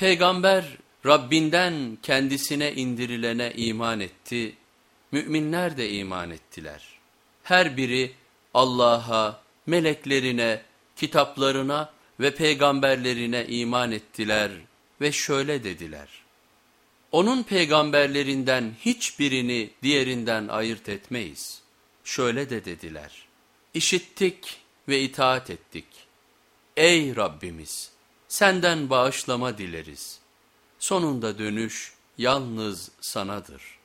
Peygamber Rabbinden kendisine indirilene iman etti, müminler de iman ettiler. Her biri Allah'a, meleklerine, kitaplarına ve peygamberlerine iman ettiler ve şöyle dediler. Onun peygamberlerinden hiçbirini diğerinden ayırt etmeyiz. Şöyle de dediler. İşittik ve itaat ettik. Ey Rabbimiz! Senden bağışlama dileriz. Sonunda dönüş yalnız sanadır.''